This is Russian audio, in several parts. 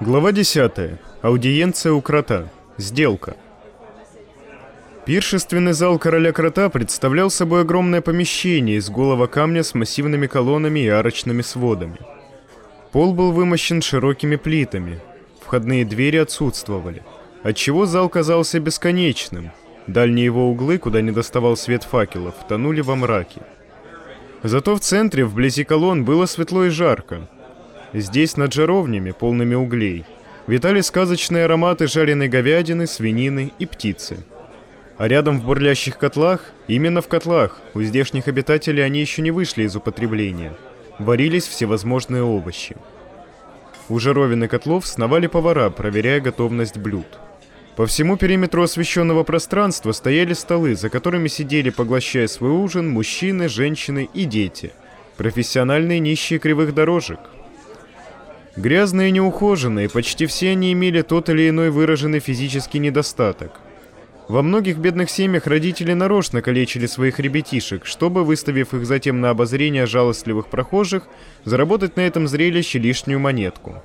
Глава 10. Аудиенция у крота. Сделка. Пиршественный зал короля крота представлял собой огромное помещение из голого камня с массивными колоннами и арочными сводами. Пол был вымощен широкими плитами, входные двери отсутствовали, отчего зал казался бесконечным. Дальние его углы, куда не доставал свет факелов, тонули во мраке. Зато в центре, вблизи колонн, было светло и жарко, Здесь, над жаровнями, полными углей, витали сказочные ароматы жареной говядины, свинины и птицы. А рядом в бурлящих котлах, именно в котлах, у здешних обитателей они еще не вышли из употребления, варились всевозможные овощи. У жаровин и котлов сновали повара, проверяя готовность блюд. По всему периметру освещенного пространства стояли столы, за которыми сидели, поглощая свой ужин, мужчины, женщины и дети. Профессиональные нищие кривых дорожек – Грязные и неухоженные, почти все они имели тот или иной выраженный физический недостаток. Во многих бедных семьях родители нарочно калечили своих ребятишек, чтобы, выставив их затем на обозрение жалостливых прохожих, заработать на этом зрелище лишнюю монетку.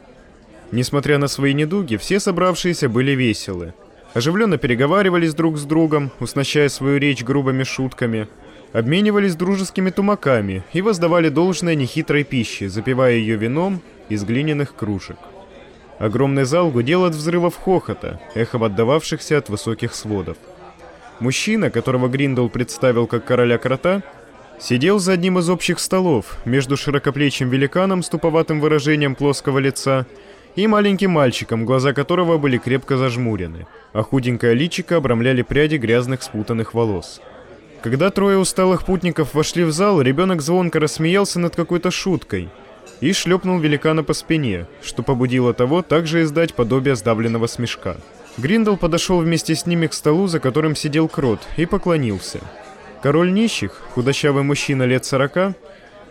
Несмотря на свои недуги, все собравшиеся были веселы. Оживленно переговаривались друг с другом, уснащая свою речь грубыми шутками, обменивались дружескими тумаками и воздавали должное нехитрой пище, запивая ее вином из глиняных кружек. Огромный зал гудел от взрывов хохота, эхом отдававшихся от высоких сводов. Мужчина, которого Гриндл представил как короля крота, сидел за одним из общих столов между широкоплечим великаном с туповатым выражением плоского лица и маленьким мальчиком, глаза которого были крепко зажмурены, а худенькое личико обрамляли пряди грязных спутанных волос. Когда трое усталых путников вошли в зал, ребенок звонко рассмеялся над какой-то шуткой – и шлепнул великана по спине, что побудило того также издать подобие сдавленного смешка. Гриндл подошел вместе с ними к столу, за которым сидел Крот, и поклонился. Король нищих, худощавый мужчина лет сорока,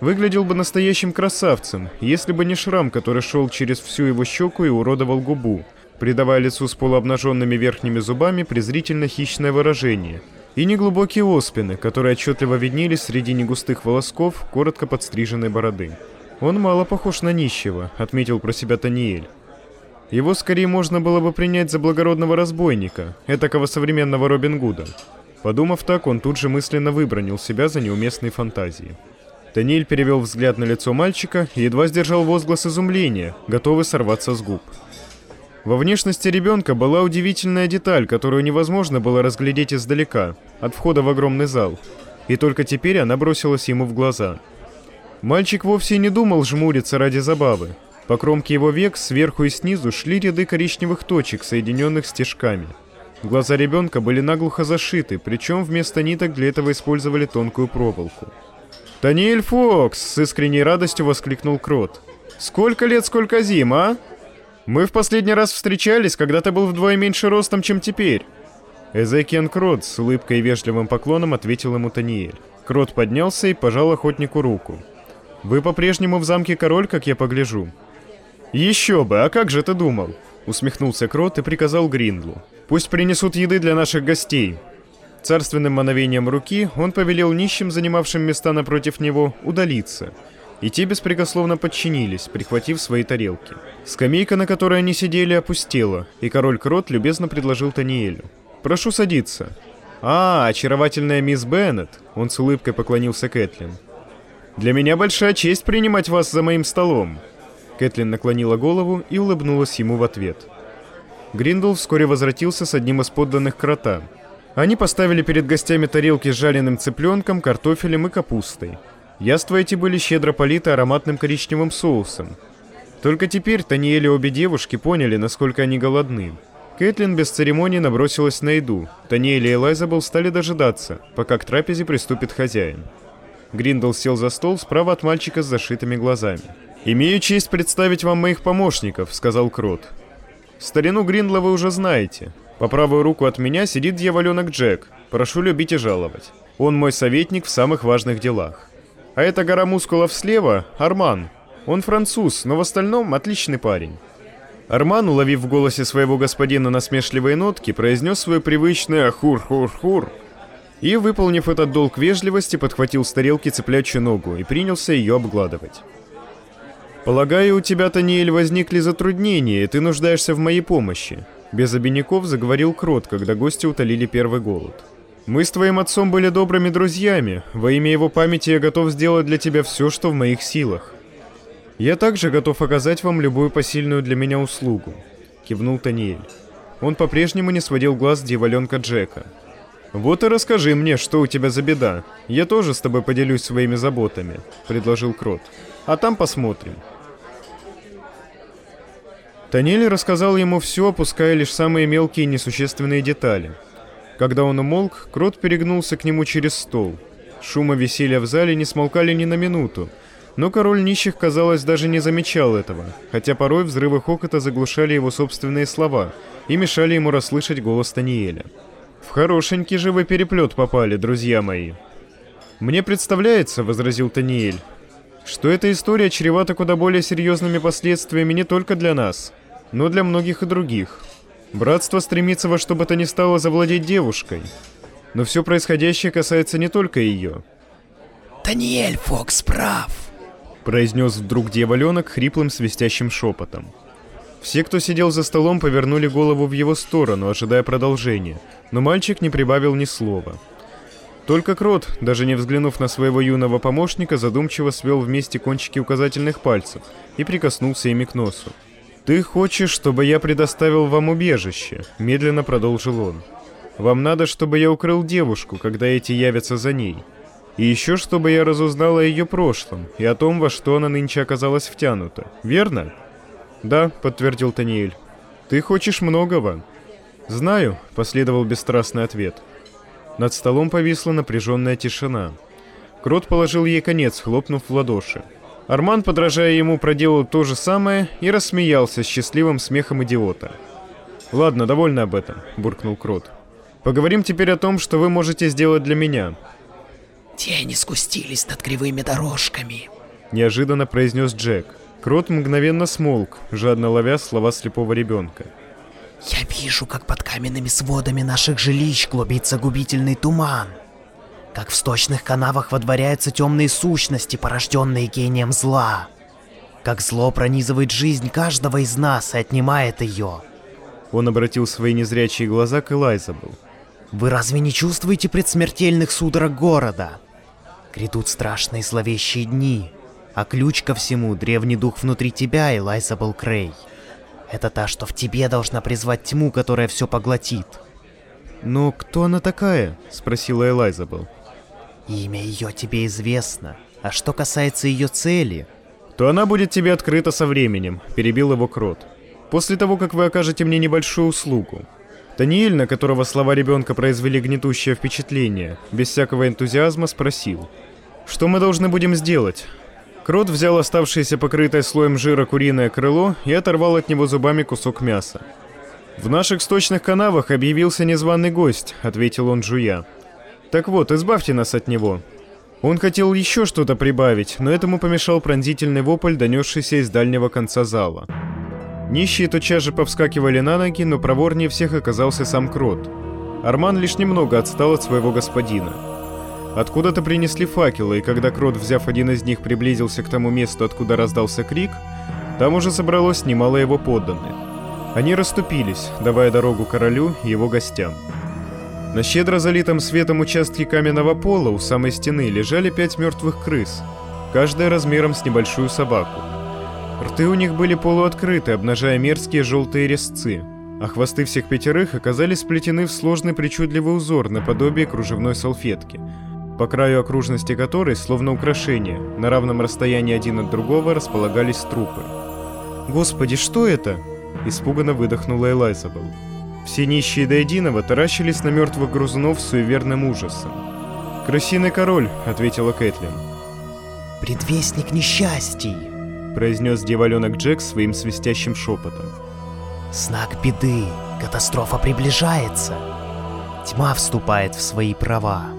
выглядел бы настоящим красавцем, если бы не шрам, который шел через всю его щеку и уродовал губу, придавая лицу с полуобнаженными верхними зубами презрительно хищное выражение, и неглубокие оспины, которые отчетливо виднелись среди негустых волосков коротко подстриженной бороды. «Он мало похож на нищего», — отметил про себя Таниэль. «Его скорее можно было бы принять за благородного разбойника, этакого современного Робин Гуда». Подумав так, он тут же мысленно выбронил себя за неуместные фантазии. Таниэль перевел взгляд на лицо мальчика и едва сдержал возглас изумления, готовый сорваться с губ. Во внешности ребенка была удивительная деталь, которую невозможно было разглядеть издалека, от входа в огромный зал. И только теперь она бросилась ему в глаза — Мальчик вовсе не думал жмуриться ради забавы. По кромке его век сверху и снизу шли ряды коричневых точек, соединенных стежками. Глаза ребенка были наглухо зашиты, причем вместо ниток для этого использовали тонкую проволоку. «Таниэль Фокс!» — с искренней радостью воскликнул Крот. «Сколько лет, сколько зим, а? Мы в последний раз встречались, когда ты был вдвое меньше ростом, чем теперь». Эзекиан Крот с улыбкой и вежливым поклоном ответил ему Таниэль. Крот поднялся и пожал охотнику руку. Вы по-прежнему в замке король, как я погляжу?» «Еще бы, а как же ты думал?» Усмехнулся Крот и приказал Гриндлу. «Пусть принесут еды для наших гостей». Царственным мановением руки он повелел нищим, занимавшим места напротив него, удалиться. И те беспрекословно подчинились, прихватив свои тарелки. Скамейка, на которой они сидели, опустела, и король Крот любезно предложил Таниэлю. «Прошу садиться». «А, очаровательная мисс Беннет!» Он с улыбкой поклонился Кэтлин. Для меня большая честь принимать вас за моим столом». Кэтлин наклонила голову и улыбнулась ему в ответ. Гриндл вскоре возвратился с одним из подданных крота. Они поставили перед гостями тарелки с жареным цыпленком, картофелем и капустой. Яства эти были щедро политы ароматным коричневым соусом. Только теперь Таниэль и обе девушки поняли, насколько они голодны. Кэтлин без церемоний набросилась на еду. Таниэль и Элайзабел стали дожидаться, пока к трапезе приступит хозяин. Гриндл сел за стол справа от мальчика с зашитыми глазами. «Имею честь представить вам моих помощников», — сказал Крот. «Старину Гриндла вы уже знаете. По правую руку от меня сидит дьяволенок Джек. Прошу любить и жаловать. Он мой советник в самых важных делах. А эта гора мускулов слева — Арман. Он француз, но в остальном отличный парень». Арман, уловив в голосе своего господина насмешливые нотки, произнес свое привычное «хур-хур-хур», и, выполнив этот долг вежливости, подхватил с тарелки цыплячью ногу и принялся ее обгладывать. «Полагаю, у тебя, Таниэль, возникли затруднения, и ты нуждаешься в моей помощи», без обиняков заговорил Крот, когда гости утолили первый голод. «Мы с твоим отцом были добрыми друзьями. Во имя его памяти я готов сделать для тебя все, что в моих силах. Я также готов оказать вам любую посильную для меня услугу», — кивнул Таниэль. Он по-прежнему не сводил глаз дьяволенка Джека. «Вот и расскажи мне, что у тебя за беда. Я тоже с тобой поделюсь своими заботами», — предложил Крот. «А там посмотрим». Танель рассказал ему все, опуская лишь самые мелкие несущественные детали. Когда он умолк, Крот перегнулся к нему через стол. Шума веселья в зале не смолкали ни на минуту, но король нищих, казалось, даже не замечал этого, хотя порой взрывы хокота заглушали его собственные слова и мешали ему расслышать голос Таниэля. «В хорошенький же вы переплет попали, друзья мои!» «Мне представляется, — возразил Таниэль, — что эта история чревата куда более серьезными последствиями не только для нас, но для многих и других. Братство стремится во что бы то ни стало завладеть девушкой, но все происходящее касается не только ее». «Таниэль Фокс прав!» — произнес вдруг дьяволенок хриплым свистящим шепотом. Все, кто сидел за столом, повернули голову в его сторону, ожидая продолжения, но мальчик не прибавил ни слова. Только Крот, даже не взглянув на своего юного помощника, задумчиво свел вместе кончики указательных пальцев и прикоснулся ими к носу. «Ты хочешь, чтобы я предоставил вам убежище?» – медленно продолжил он. «Вам надо, чтобы я укрыл девушку, когда эти явятся за ней. И еще, чтобы я разузнал о ее прошлом и о том, во что она нынче оказалась втянута. Верно?» «Да», — подтвердил Таниэль. «Ты хочешь многого». «Знаю», — последовал бесстрастный ответ. Над столом повисла напряженная тишина. Крот положил ей конец, хлопнув в ладоши. Арман, подражая ему, проделал то же самое и рассмеялся счастливым смехом идиота. «Ладно, довольно об этом», — буркнул Крот. «Поговорим теперь о том, что вы можете сделать для меня». «Тени скустились над кривыми дорожками», — неожиданно произнес Джек. Крот мгновенно смолк, жадно ловя слова слепого ребенка. «Я вижу, как под каменными сводами наших жилищ клубится губительный туман. Как в сточных канавах водворяются темные сущности, порожденные гением зла. Как зло пронизывает жизнь каждого из нас и отнимает ее». Он обратил свои незрячие глаза к Элайзабел. «Вы разве не чувствуете предсмертельных судорог города? Грядут страшные зловещие дни, а ключ ко всему — древний дух внутри тебя, Элайзабел Крей. Это та, что в тебе должна призвать тьму, которая все поглотит. «Но кто она такая?» — спросила Элайзабел. «Имя ее тебе известно. А что касается ее цели...» «То она будет тебе открыта со временем», — перебил его Крот. «После того, как вы окажете мне небольшую услугу. Таниэль, на которого слова ребенка произвели гнетущее впечатление, без всякого энтузиазма спросил. «Что мы должны будем сделать? Крот взял оставшееся покрытое слоем жира куриное крыло и оторвал от него зубами кусок мяса. «В наших сточных канавах объявился незваный гость», — ответил он жуя. «Так вот, избавьте нас от него». Он хотел еще что-то прибавить, но этому помешал пронзительный вопль, донесшийся из дальнего конца зала. Нищие тотчас же повскакивали на ноги, но проворнее всех оказался сам Крот. Арман лишь немного отстал от своего господина. Откуда-то принесли факелы, и когда Крот, взяв один из них, приблизился к тому месту, откуда раздался крик, там уже собралось немало его подданных. Они расступились, давая дорогу королю и его гостям. На щедро залитом светом участке каменного пола у самой стены лежали пять мертвых крыс, каждая размером с небольшую собаку. Рты у них были полуоткрыты, обнажая мерзкие желтые резцы, а хвосты всех пятерых оказались сплетены в сложный причудливый узор наподобие кружевной салфетки – по краю окружности которой, словно украшения, на равном расстоянии один от другого располагались трупы. «Господи, что это?» – испуганно выдохнула Элайзабел. Все нищие до единого таращились на мертвых грузунов с суеверным ужасом. «Крысиный король», — ответила Кэтлин. «Предвестник несчастий», — произнес дьяволенок Джек своим свистящим шепотом. «Знак беды, катастрофа приближается. Тьма вступает в свои права».